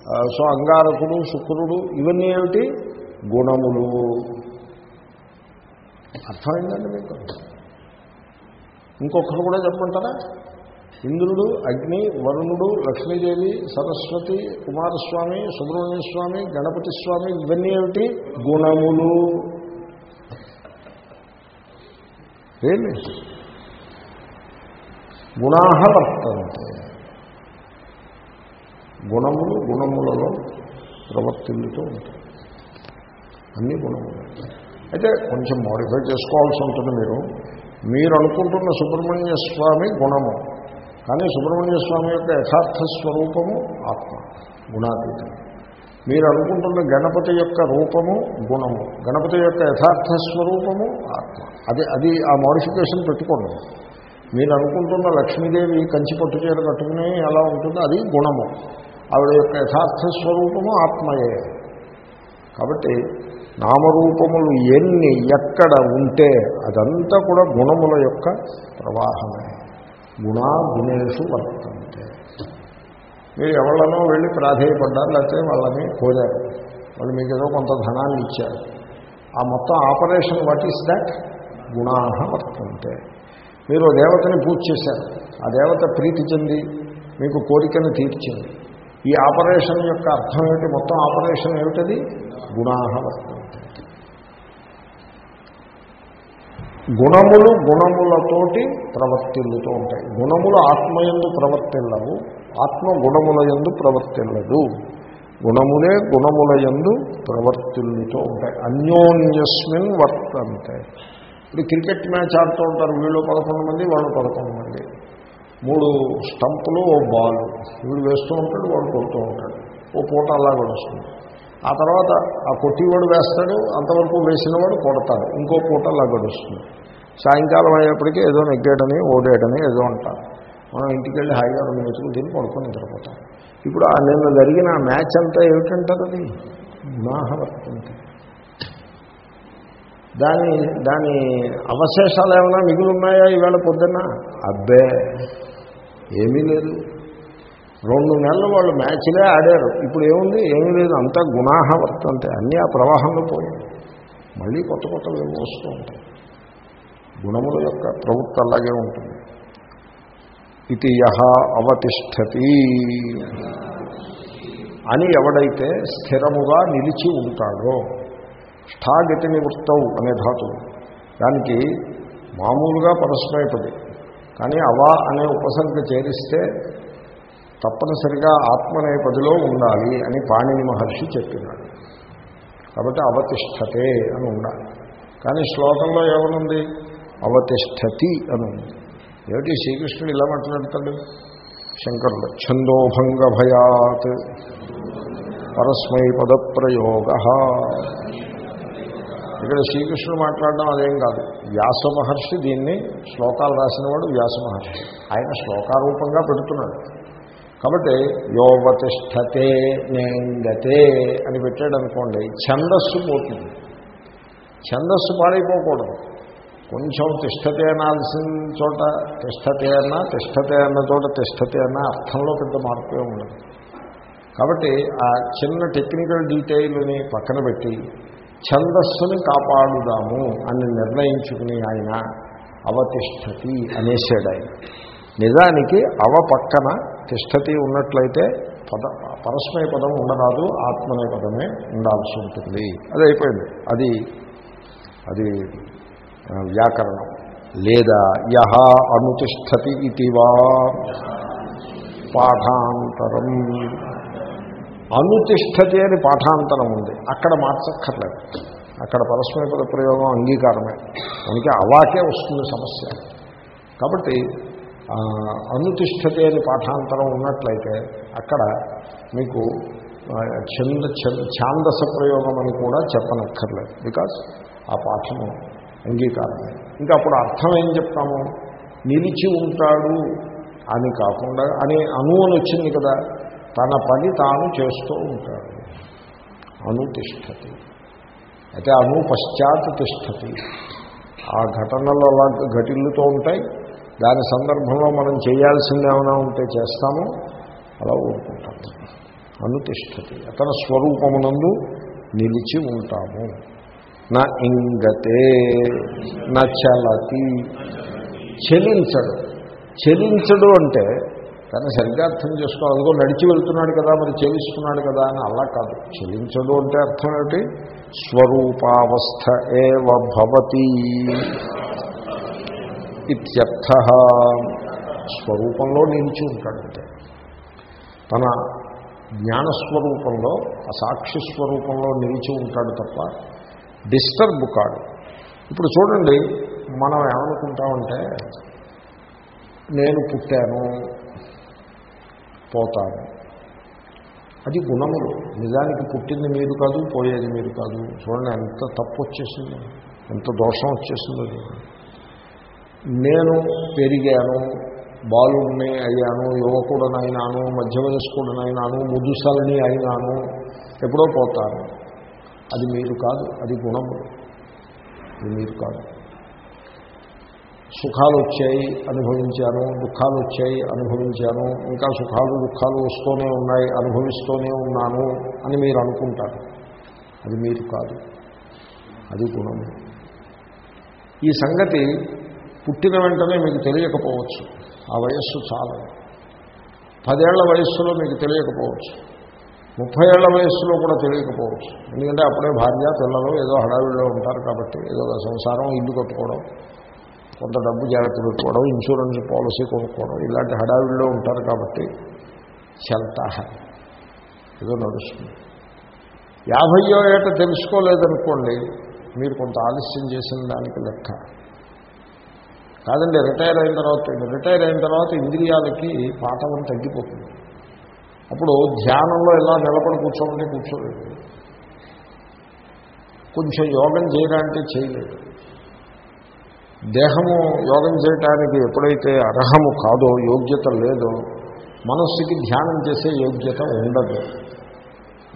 Speaker 1: సో అంగారకుడు శుక్రుడు ఇవన్నీ ఏమిటి? గుణములు. అర్థమైందండి మీకు? ఇంకొకరు కూడా చెప్పమంటారా? ఇంద్రుడు అగ్ని వరుణుడు లక్ష్మీదేవి సరస్వతి కుమారస్వామి సుబ్రహ్మణ్య స్వామి గణపతి స్వామి ఇవన్నీ ఏమిటి? గుణములు. ఏమి? గుణాహ వర్తంతే. గుణములు గుణములలో ప్రవర్తిల్లుతూ ఉంటాయి. అన్ని గుణములు. అయితే కొంచెం మోడిఫై చేసుకోవాల్సి ఉంటుంది మీరు. మీరు అనుకుంటున్న సుబ్రహ్మణ్య స్వామి గుణము. కానీ సుబ్రహ్మణ్య స్వామి యొక్క యథార్థ స్వరూపము ఆత్మ గుణాతీతం. మీరు అనుకుంటున్న గణపతి యొక్క రూపము గుణము గణపతి యొక్క యథార్థ స్వరూపము ఆత్మ. అది అది ఆ మోడిఫికేషన్ పెట్టుకోండి. మీరు అనుకుంటున్న లక్ష్మీదేవి కంచి పట్టు చీర కట్టుకుని ఎలా ఉంటుందో అది గుణము. ఆవిడ యొక్క యథార్థ స్వరూపము ఆత్మయే. కాబట్టి నామరూపములు ఎన్ని ఎక్కడ ఉంటే అదంతా కూడా గుణముల యొక్క ప్రవాహమే. గుణాగుణేషు వర్తంతే. మీరు ఎవరినో వెళ్ళి ప్రాధేయపడ్డారు లేకపోతే వాళ్ళని కోరారు వాళ్ళు మీకు ఏదో కొంత ధనాన్ని ఇచ్చారు. ఆ మొత్తం ఆపరేషన్ వాట్ ఈస్ దాట్? గుణాహ వర్తంతే. మీరు దేవతని పూజ చేశారు. ఆ దేవత ప్రీతి చెంది మీకు కోరికను తీర్చింది. ఈ ఆపరేషన్ యొక్క అర్థం ఏమిటి? మొత్తం ఆపరేషన్ ఏమిటది? గుణాహ వర్తంతే. గుణములు గుణములతోటి ప్రవర్తిల్లుతూ ఉంటాయి. గుణములు ఆత్మయందు ప్రవర్తిల్లవు ఆత్మ గుణముల యందు ప్రవర్తిల్లదు. గుణములే గుణముల యందు ప్రవర్తిల్లుతూ ఉంటాయి. అన్యోన్యస్మిన్ వర్తంతే. ఇప్పుడు క్రికెట్ మ్యాచ్ ఆడుతూ ఉంటారు వీళ్ళు పదకొండు మంది వాళ్ళు పదకొండు మంది. మూడు స్టంపులు ఓ బాల్. వీడు వేస్తూ ఉంటాడు వాడు కొడుతూ ఉంటాడు. ఓ పూట అలా గడుస్తుంది ఆ తర్వాత ఆ కొట్టివాడు వేస్తాడు అంతవరకు వేసినవాడు కొడతాడు. ఇంకో పూట అలా గడుస్తుంది. సాయంకాలం అయ్యేప్పటికీ ఏదో నెగ్గాడని ఓడాడని ఏదో అంటారు. మనం ఇంటికి వెళ్ళి హాయిగా రెండు మెతుకులు తిని పడుకొని నిద్రపోతాం. ఇప్పుడు ఆ నిన్న జరిగిన మ్యాచ్ అంతా ఏమిటంటారు అది? గుణాహవర్తంతే దాని దాని అవశేషాలు ఏమైనా మిగులున్నాయా ఉన్నాయా ఈవేళ పొద్దున్న? అబ్బే ఏమీ లేదు. రెండు నెలలు వాళ్ళు మ్యాచ్లే ఆడారు. ఇప్పుడు ఏముంది? ఏమీ లేదు. అంతా గుణాహ వర్తంతే అన్నీ ఆ ప్రవాహంలో పోయాయి. మళ్ళీ కొత్త కొత్తవి ఏమో వస్తూ ఉంటాయి. గుణముల యొక్క ప్రవృత్తి అలాగే ఉంటుంది. ఇది యహ అవతిష్టతి అని ఎవడైతే స్థిరముగా నిలిచి ఉంటాడో స్థాగతి నివృత్తవు అనే ధాతువు. దానికి మామూలుగా పరస్మయపది కానీ అవా అనే ఉపసర్గ చేరిస్తే తప్పనిసరిగా ఆత్మనేపదిలో ఉండాలి అని పాణిని మహర్షి చెప్పినాడు. కాబట్టి అవతిష్టతే అని ఉండాలి. కానీ శ్లోకంలో ఏమనుంది? అవతిష్టతి అని ఉంది. ఏమిటి? శ్రీకృష్ణుడు ఇలా మాట్లాడతాడు? శంకరుడు ఛందోభంగ భయాత్ పరస్మై పదప్రయోగ ఇక్కడ శ్రీకృష్ణుడు మాట్లాడడం అదేం కాదు. వ్యాస మహర్షి దీన్ని శ్లోకాలు రాసినవాడు వ్యాస మహర్షి. ఆయన శ్లోకారూపంగా పెడుతున్నాడు. కాబట్టి యోవతిష్టతే నేంగతే అని పెట్టాడు అనుకోండి ఛందస్సు పోతుంది. ఛందస్సు పాడైపోకూడదు. కొంచెం తిష్టతే అనాల్సిన చోట తిష్టతే అన్నా తిష్టతే అన్న చోట తిష్టతే అన్న అర్థంలో పెద్ద మార్పే ఉండదు. కాబట్టి ఆ చిన్న టెక్నికల్ డీటెయిల్ని పక్కన పెట్టి ఛందస్సుని కాపాడుదాము అని నిర్ణయించుకుని ఆయన అవతిష్టతి అనేసాడు ఆయన. నిజానికి అవ పక్కన తిష్టతి ఉన్నట్లయితే పద పరస్మయ పదం ఉండరాదు ఆత్మనే పదమే ఉండాల్సి ఉంటుంది. అది అయిపోయింది. అది అది వ్యాకరణం. లేదా యహ అనుతిష్టతి ఇతివా పాఠాంతరం. అనుతిష్టతి అని పాఠాంతరం ఉంది. అక్కడ మార్చక్కర్లేదు. అక్కడ పరస్మయ పద ప్రయోగం అంగీకారమే. మనకి అవాకే వస్తుంది సమస్య. కాబట్టి అనుతిష్టతి అని పాఠాంతరం ఉన్నట్లయితే అక్కడ మీకు చంద ఛంద ఛాందస ప్రయోగం అని కూడా చెప్పనక్కర్లేదు. బికాస్ ఆ పాఠము అంగీకారమే. ఇంకా అప్పుడు అర్థం ఏం చెప్తాము? నిలిచి ఉంటాడు అని కాకుండా అని అను వచ్చింది కదా తన పని తాను చేస్తూ ఉంటాడు. అనుతిష్టతి అయితే అను పశ్చాత్ తిష్టతి. ఆ ఘటనలు అలా ఘటిల్లుతూ ఉంటాయి. దాని సందర్భంలో మనం చేయాల్సింది ఏమైనా ఉంటే చేస్తాము అలా ఊరుకుంటాము. అనుతిష్టతి అతని స్వరూపమునందు నిలిచి ఉంటాము. నా ఇంగతే నా చలతి. చెలించడు చెలించడు అంటే కానీ సరిగ్గా అర్థం చేసుకోవాలి అదిగో నడిచి వెళ్తున్నాడు కదా మరి చెలిస్తున్నాడు కదా అని అలా కాదు. చెలించడు అంటే అర్థం ఏమిటి? స్వరూపావస్థ ఏవ భవతి. ఇత్యర్థ. స్వరూపంలో నిలిచి ఉంటాడంటే తన జ్ఞానస్వరూపంలో ఆ సాక్షి స్వరూపంలో నిలిచి ఉంటాడు తప్ప డిస్టర్బ్ కాడు. ఇప్పుడు చూడండి మనం ఏమనుకుంటామంటే నేను పుట్టాను పోతాను. అది గుణములు. నిజానికి పుట్టింది మీరు కాదు పోయేది మీరు కాదు. చూడండి ఎంత తప్పు వచ్చేసింది ఎంత దోషం వచ్చేసిందో చూడండి. నేను పెరిగాను బాలుడిని అయ్యాను యువకుడనైనాను మధ్య వయస్కుడనైనాను ముదుసలని అయినాను ఎప్పుడో పోతాను. అది మీరు కాదు అది గుణము. అది మీరు కాదు. సుఖాలు వచ్చాయి అనుభవించాను దుఃఖాలు వచ్చాయి అనుభవించాను ఇంకా సుఖాలు దుఃఖాలు వస్తూనే ఉన్నాయి అనుభవిస్తూనే ఉన్నాను అని మీరు అనుకుంటారు. అది మీరు కాదు. అది గుణము. ఈ సంగతి పుట్టిన వెంటనే మీకు తెలియకపోవచ్చు. ఆ వయస్సు చాలా. పదేళ్ళ వయస్సులో మీకు తెలియకపోవచ్చు. ముప్పై ఏళ్ళ వయస్సులో కూడా తెలియకపోవచ్చు. ఎందుకంటే అప్పుడే భార్య పిల్లలు ఏదో హడావిడిలో ఉంటారు కాబట్టి ఏదో సంసారం ఇల్లు కట్టుకోవడం కొంత డబ్బు జాగ్రత్త పెట్టుకోవడం ఇన్సూరెన్స్ పాలసీ కొనుక్కోవడం ఇలాంటి హడావిడిలో ఉంటారు కాబట్టి చల్తా ఏదో నడుస్తుంది. యాభయో ఏట తెలుసుకోలేదనుకోండి మీరు కొంత ఆలస్యం చేసిన దానికి లెక్క. కాదండి రిటైర్ అయిన తర్వాత రిటైర్ అయిన తర్వాత ఇంద్రియాలకి పాఠం తగ్గిపోతుంది. అప్పుడు ధ్యానంలో ఇలా నిలబడి కూర్చోమంటే కూర్చోలేదు. కొంచెం యోగం చేయడానికి చేయలేదు. దేహము యోగం చేయటానికి ఎప్పుడైతే అర్హము కాదో యోగ్యత లేదో మనస్సుకి ధ్యానం చేసే యోగ్యత ఉండదు.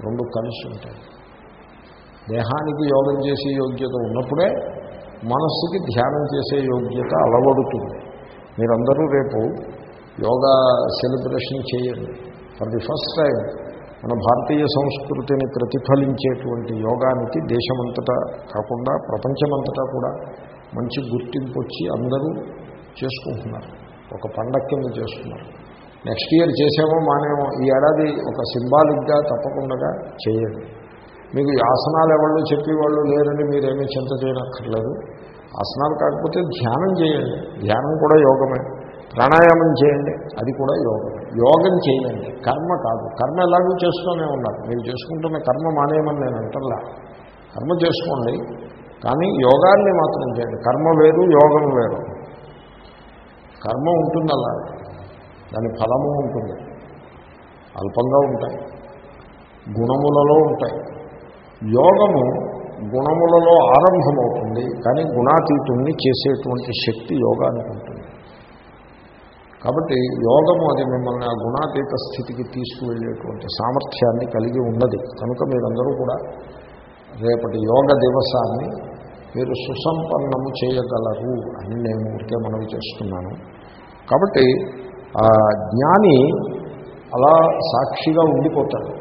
Speaker 1: రెండు కలిసి ఉంటాయి. దేహానికి యోగం చేసే యోగ్యత ఉన్నప్పుడే మనస్సుకి ధ్యానం చేసే యోగ్యత అలవడుతుంది. మీరందరూ రేపు యోగా సెలబ్రేషన్ చేయండి. ఫర్ ది ఫస్ట్ టైం మన భారతీయ సంస్కృతిని ప్రతిఫలించేటువంటి యోగానికి దేశమంతటా కాకుండా ప్రపంచమంతటా కూడా మంచి గుర్తింపు వచ్చి అందరూ చేసుకుంటున్నారు. ఒక పండగ కింద చేస్తున్నారు. నెక్స్ట్ ఇయర్ చేసేమో మానేమో. ఈ ఏడాది ఒక సింబాలిక్గా తప్పకుండా చేయండి. మీకు ఆసనాలు ఎవరు చెప్పేవాళ్ళు లేరని మీరేమీ చింత చేయనక్కర్లేదు. ఆసనాలు కాకపోతే ధ్యానం చేయండి. ధ్యానం కూడా యోగమే. ప్రాణాయామం చేయండి. అది కూడా యోగం యోగం చేయండి. కర్మ కాదు. కర్మ ఎలాగూ చేస్తూనే ఉన్నారు మీరు చేసుకుంటున్న కర్మ మానేయమని నేను అంటల్లా కర్మ చేసుకోండి. కానీ యోగాన్ని మాత్రం చేయండి. కర్మ వేరు యోగం వేరు. కర్మ ఉంటుంది అలా దాని ఫలము ఉంటుంది. అల్పంగా ఉంటాయి. గుణములలో ఉంటాయి. యోగము గుణములలో ఆరంభమవుతుంది కానీ గుణాతీతుణ్ణి చేసేటువంటి శక్తి యోగానికి ఉంటుంది. కాబట్టి యోగము అది మిమ్మల్ని ఆ గుణాతీత స్థితికి తీసుకువెళ్ళేటువంటి సామర్థ్యాన్ని కలిగి ఉన్నది. కనుక మీరందరూ కూడా రేపటి యోగ దివసాన్ని మీరు సుసంపన్నము చేయగలరు అని నేను ఊరికే మనవి చేస్తున్నాను. కాబట్టి ఆ జ్ఞాని అలా సాక్షిగా ఉండిపోతాడు.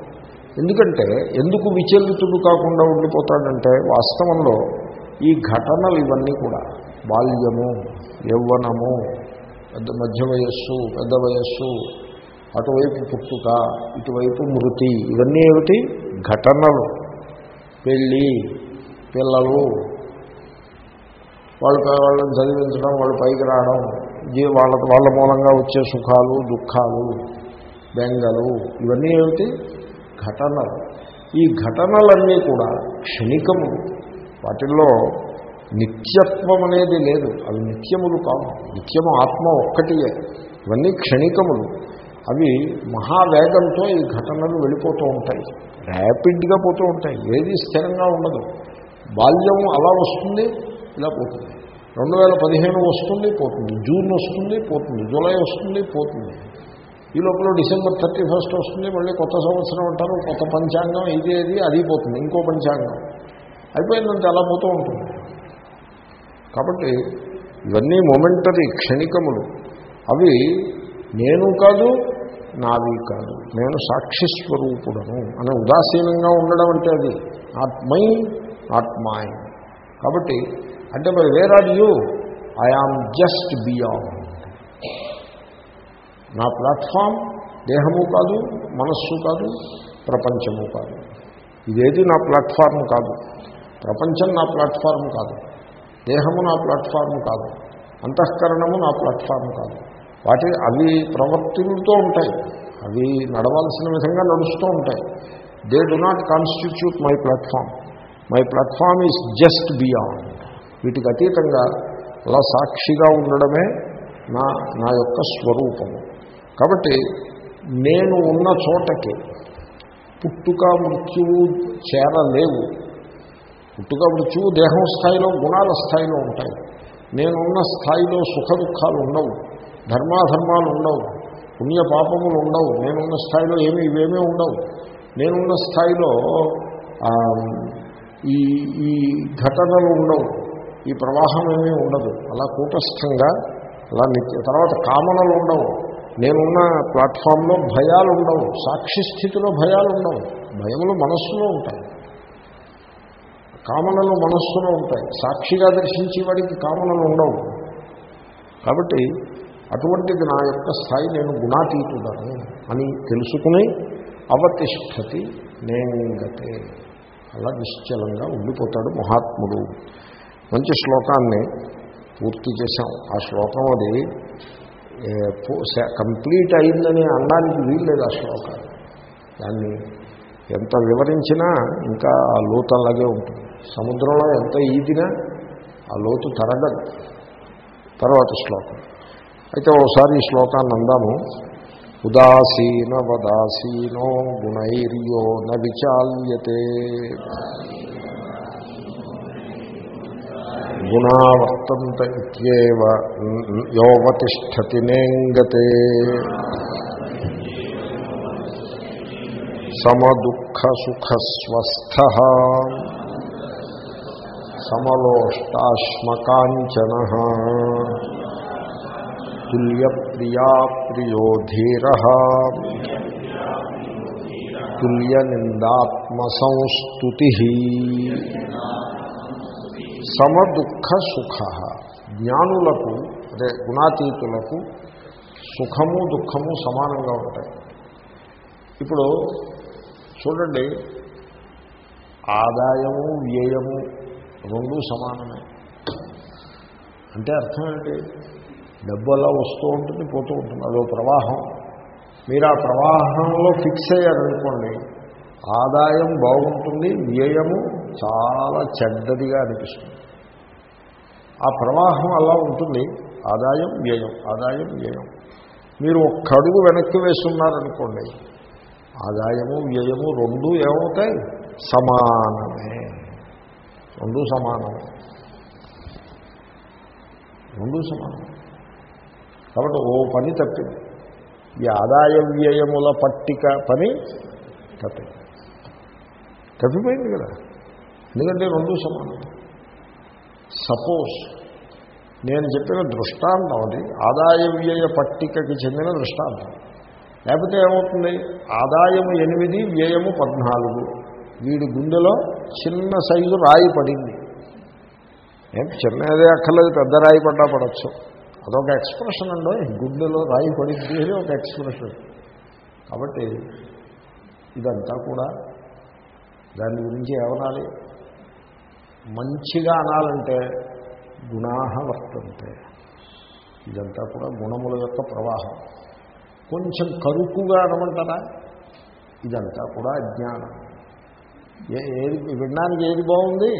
Speaker 1: ఎందుకంటే ఎందుకు విచలితుడు కాకుండా ఉండిపోతాడంటే వాస్తవంలో ఈ ఘటనలు ఇవన్నీ కూడా బాల్యము యవ్వనము పెద్ద మధ్య వయస్సు పెద్ద వయస్సు అటువైపు పుట్టుక ఇటువైపు మృతి ఇవన్నీ ఏమిటి? ఘటనలు. పెళ్ళి పిల్లలు వాళ్ళు వాళ్ళని చదివించడం వాళ్ళు పైకి రావడం వాళ్ళ వాళ్ళ మూలంగా వచ్చే సుఖాలు దుఃఖాలు బెంగలు ఇవన్నీ ఏమిటి? ఘటనలు. ఈ ఘటనలన్నీ కూడా క్షణికములు వాటిల్లో నిత్యత్వం అనేది లేదు. అవి నిత్యములు కావు. నిత్యము ఆత్మ ఒక్కటియే. ఇవన్నీ క్షణికములు. అవి మహావేగంతో ఈ ఘటనలు వెళ్ళిపోతూ ఉంటాయి. ర్యాపిడ్గా పోతూ ఉంటాయి. ఏది స్థిరంగా ఉండదు. బాల్యం అలా వస్తుంది ఇలా పోతుంది. రెండు వేల పదిహేను వస్తుంది పోతుంది. జూన్ వస్తుంది పోతుంది. జూలై వస్తుంది పోతుంది. ఈ లోపల డిసెంబర్ థర్టీ ఫస్ట్ వస్తుంది మళ్ళీ కొత్త సంవత్సరం అంటారు కొత్త పంచాంగం ఇది ఏది అది పోతుంది ఇంకో పంచాంగం. అయిపోయిందంటే అలా పోతూ ఉంటుంది. కాబట్టి ఇవన్నీ మొమెంటరీ క్షణికములు. అవి నేను కాదు నావి కాదు. నేను సాక్షి స్వరూపుడను అనే ఉదాసీనంగా ఉండడం అంటే అది. నాట్ మై నాట్ మై కాబట్టి అంటే మరి where are you I am just beyond నా ప్లాట్ఫామ్ దేహము కాదు మనస్సు కాదు ప్రపంచము కాదు. ఇదేది నా ప్లాట్ఫామ్ కాదు. ప్రపంచం నా ప్లాట్ఫామ్ కాదు. దేహము నా ప్లాట్ఫామ్ కాదు. అంతఃకరణము నా ప్లాట్ఫామ్ కాదు. వాటి అవి ప్రవర్తులతో ఉంటాయి. అవి నడవాల్సిన విధంగా నడుస్తూ ఉంటాయి. They do not constitute my platform my platform is just beyond వీటికి అతీతంగా అలా సాక్షిగా ఉండడమే నా నా యొక్క స్వరూపము. కాబట్టి నేను ఉన్న చోటకి పుట్టుక మృత్యువు చేరలేవు పుట్టుక మృత్యువు దేహం స్థాయిలో గుణాల స్థాయిలో ఉంటాయి. నేనున్న స్థాయిలో సుఖ దుఃఖాలు ఉండవు ధర్మాధర్మాలు ఉండవు పుణ్య పాపములు ఉండవు నేనున్న స్థాయిలో ఏమి ఇవేమీ ఉండవు. నేనున్న స్థాయిలో ఈ ఈ ఘటనలు ఉండవు. ఈ ప్రవాహం ఏమీ ఉండదు. అలా కూటస్థంగా అలా నిత్య తర్వాత కామనలు ఉండవు. నేనున్న ప్లాట్ఫామ్లో భయాలు ఉండవు. సాక్షి స్థితిలో భయాలు ఉండవు. భయములు మనస్సులో ఉంటాయి. కామనలు మనస్సులో ఉంటాయి. సాక్షిగా దర్శించే వాడికి కామనలు ఉండవు. కాబట్టి అటువంటిది నా యొక్క స్థాయి నేను గుణాతీతుడను అని తెలుసుకుని అవతిష్టతి నేంగతే. అలా నిశ్చలంగా ఉండిపోతాడు మహాత్ముడు. మంచి శ్లోకాన్ని పూర్తి చేశాం. ఆ శ్లోకం అది కంప్లీట్ అయిందని అనడానికి వీల్లేదు ఆ శ్లోకాలు దాన్ని ఎంత వివరించినా ఇంకా ఆ లోతు అలాగే ఉంటుంది. సముద్రంలో ఎంత ఈదినా ఆ లోతు తరగదు. తర్వాత శ్లోకం. అయితే ఒకసారి ఈ శ్లోకాన్ని అందాము. ఉదాసీన వదాసీనో గుణైర్యో న విచాల్యతే. గుణావర్తంత ఇవ యోవతిష్టతి నేంగతే సమదుఃఖ సుఖస్వస్థ సమలోష్టాశ్మకాంచన తుల్యప్రియా ప్రియో ధీర తుల్యనిందాత్మసంస్తు సమదుఃఖ సుఖ జ్ఞానులకు అదే గుణాతీతులకు సుఖము దుఃఖము సమానంగా ఉంటాయి. ఇప్పుడు చూడండి ఆదాయము వ్యయము రెండు సమానమే. అంటే అర్థం ఏంటి? డబ్బు అలా వస్తూ ఉంటుంది పోతూ ఉంటుంది. అదో ప్రవాహం. మీరు ఆ ప్రవాహంలో ఫిక్స్ అయ్యారనుకోండి ఆదాయం బాగుంటుంది వ్యయము చాలా చెడ్డదిగా అనిపిస్తుంది. ఆ ప్రవాహం అలా ఉంటుంది. ఆదాయం వ్యయం ఆదాయం వ్యయం. మీరు ఒక్క అడుగు వెనక్కి వేస్తున్నారనుకోండి ఆదాయము వ్యయము రెండు ఏమవుతాయి? సమానమే. రెండు సమానమే. రెండు సమానం కాబట్టి ఓ పని తప్పింది. ఈ ఆదాయ వ్యయముల పట్టిక పని తప్పింది. తప్పిపోయింది కదా. ఎందుకంటే రెండు సమానం. సపోజ్ నేను చెప్పిన దృష్టాంతం అది ఆదాయ వ్యయ పట్టికకి చెందిన దృష్టాంతం. లేకపోతే ఏమవుతుంది? ఆదాయము ఎనిమిది వ్యయము పద్నాలుగు. వీడి గుండెలో చిన్న సైజు రాయి పడింది. ఏం చిన్నదే అక్కర్లేదు పెద్ద రాయి పడ్డా పడవచ్చు అదొక ఎక్స్ప్రెషన్ అండి గుండెలో రాయి పడింది అని ఒక ఎక్స్ప్రెషన్. కాబట్టి ఇదంతా కూడా దాని గురించి ఏమనాలి? మంచిగా అనాలంటే గుణాహ వర్తంతే. ఇదంతా కూడా గుణముల యొక్క ప్రవాహం. కొంచెం కరుకుగా అనమంటారా? ఇదంతా కూడా అజ్ఞానం. ఏ ఏది వినడానికి ఏది బాగుంది?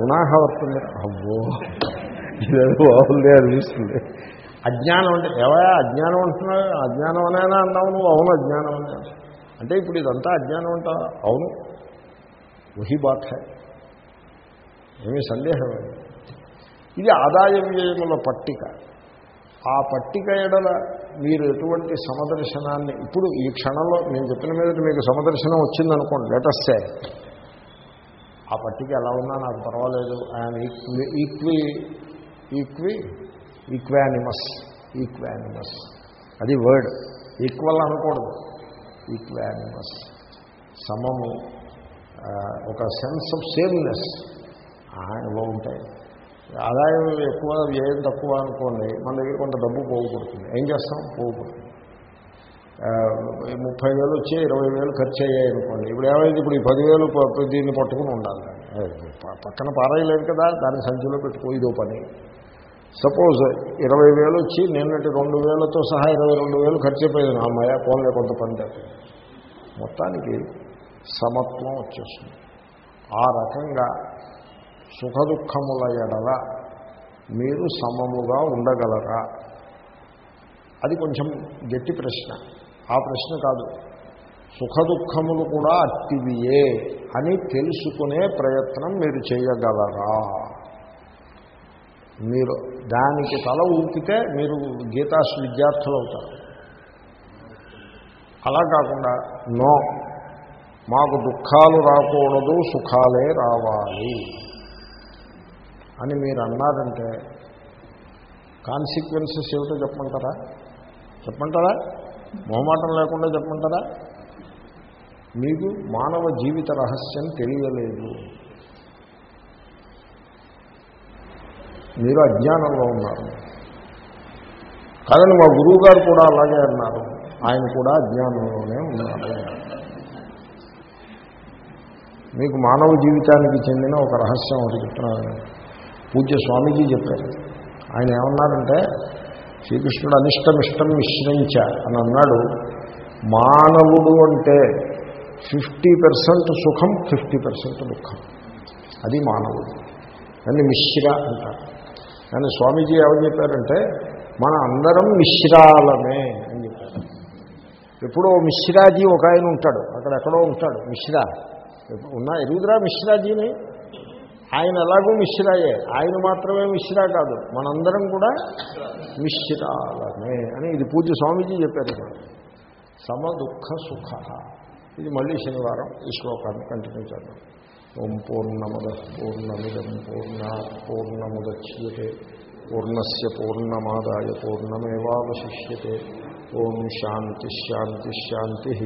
Speaker 1: గుణాహ వర్తుంది అబ్బో ఇదేదో బాగుంది అనిపిస్తుంది. అజ్ఞానం అంటే ఏవయా అజ్ఞానం అంటున్నావు అజ్ఞానం అనేనా అన్నావు నువ్వు? అవును అజ్ఞానం అనే అంటే ఇప్పుడు ఇదంతా అజ్ఞానం అంటా అవును. వహి బాత్ హై ఏమీ సందేహం ఇది ఆదాయ వ్యయముల పట్టిక. ఆ పట్టిక ఎడల మీరు ఎటువంటి సమదర్శనాన్ని ఇప్పుడు ఈ క్షణంలో నేను చెప్పిన మీద మీకు సమదర్శనం వచ్చిందనుకోండి లెటస్సే ఆ పట్టిక ఎలా ఉన్నా నాకు పర్వాలేదు. I'm equi equi equi equanimous equanimous అది వర్డ్ ఈక్వల్ అనకూడదు. ఈక్వానిమస్ సమము ఒక సెన్స్ ఆఫ్ సేమ్నెస్ ఇవో ఉంటాయి. ఆదాయం ఎక్కువ వ్యయం తక్కువ అనుకోండి మన దగ్గర కొంత డబ్బు పోగుపడుతుంది ఏం చేస్తాం? ఈ ముప్పై వేలు వచ్చి ఇరవై వేలు ఖర్చు అయ్యాయి అనుకోండి. ఇప్పుడు ఏమైంది? ఇప్పుడు ఈ పదివేలు దీన్ని పట్టుకుని ఉండాలి. పక్కన పారాయలేదు కదా దాన్ని సంచిలో పెట్టుకో ఇదో పని. సపోజ్ ఇరవై వేలు వచ్చి నిన్నటి రెండు వేలతో సహా ఇరవై రెండు వేలు ఖర్చు అయిపోయింది. అమ్మాయ పోన్లే కొంత పని తప్పింది మొత్తానికి సమత్వం వచ్చేస్తుంది. ఆ రకంగా సుఖదుఖముల ఎడల మీరు సమముగా ఉండగలరా? అది కొంచెం గట్టి ప్రశ్న. ఆ ప్రశ్న కాదు. సుఖదుఖములు కూడా అట్టివియే అని తెలుసుకునే ప్రయత్నం మీరు చేయగలరా? మీరు దానికి తల ఊపితే మీరు గీతా విద్యార్థులు అవుతారు అలా కాకుండా నో మాకు దుఃఖాలు రాకూడదు సుఖాలే రావాలి. అని మీరు అన్నారంటే కాన్సిక్వెన్సెస్ ఏమిటో చెప్పమంటారా? చెప్పమంటారా? మొహమాటం లేకుండా చెప్పమంటారా? మీకు మానవ జీవిత రహస్యం తెలియలేదు. మీరు అజ్ఞానంలో ఉన్నారు. కాదని మా గురువు గారు కూడా అలాగే అన్నారు. ఆయన కూడా అజ్ఞానంలోనే ఉన్నారు. మీకు మానవ జీవితానికి చెందిన ఒక రహస్యం ఒకటి చెప్తున్నాను. పూజ్య స్వామీజీ చెప్పారు. ఆయన ఏమన్నారంటే శ్రీకృష్ణుడు అనిష్టమిష్టం మిశ్రించ అని అన్నాడు. మానవుడు అంటే ఫిఫ్టీ పర్సెంట్ సుఖం ఫిఫ్టీ పర్సెంట్ దుఃఖం. అది మానవుడు. దాన్ని మిశ్ర అంటారు. కానీ స్వామీజీ ఏమని చెప్పారంటే మన అందరం మిశ్రాలమే అని చెప్పారు. ఎప్పుడో మిశ్రాజీ ఒక ఆయన ఉంటాడు. అక్కడెక్కడో ఉంటాడు. మిశ్రా. ఉన్నా ఎరుగుదరా మిశ్రాజీని? ఆయన ఎలాగో మిశ్రాయే. ఆయన మాత్రమే మిశ్రా కాదు. మనందరం కూడా మిశ్రాలనే అని ఇది పూజ స్వామీజీ చెప్పారు ఇక్కడ. సమ దుఃఖ సుఖ. ఇది మళ్ళీ శనివారం ఈ శ్లోకాన్ని కంటిన్యూ చేద్దాం. ఓం పూర్ణమద పూర్ణమిదం పూర్ణ పూర్ణముద్యతే. పూర్ణస్ పూర్ణమాదాయ పూర్ణమేవాశిష్యతే ఓం శాంతి శాంతి శాంతి.